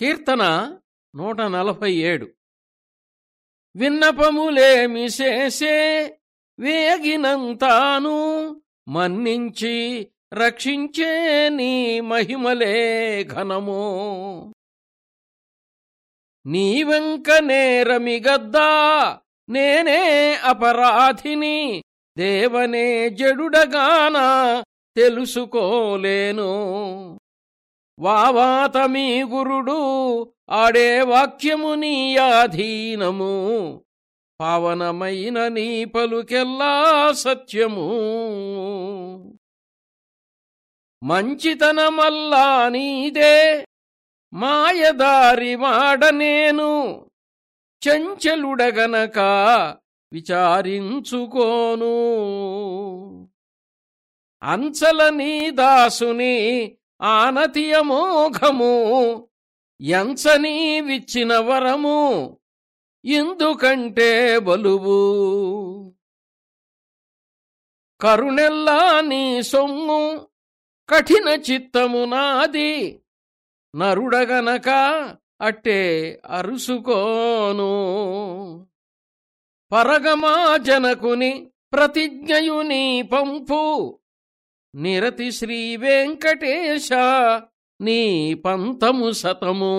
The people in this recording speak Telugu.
కీర్తన నూట నలభై ఏడు. విన్నపములేమి చేసే వేగినంతాను మన్నించి రక్షించే నీ మహిమలే ఘనము. నీ వెంక నేరమిగద్దా నేనే అపరాధిని దేవనే జడుడగాన తెలుసుకోలేను. వావాత మీ గురుడు ఆడే వాక్యము నీ అధీనము పావనమైన నీ పలుకెల్లా సత్యము. మంచితనమల్లా నీదే మాయదారి మాడనేను చంచలుడగనక విచారించుకోను. అంచల నీ దాసుని ఆనతియమోఘము ఎంచనీ విచ్చిన వరము ఎందుకంటే బలువు. కరుణెల్లా నీ సొమ్ము కఠిన చిత్తము నాది నరుడగనక అట్టే అరుసుకోను. పరగమాజనకుని ప్రతిజ్ఞయుని ప్రతిజ్ఞయు నీ పంపు నిరతి శ్రీ వెంకటేశ నీ పంతము శతము.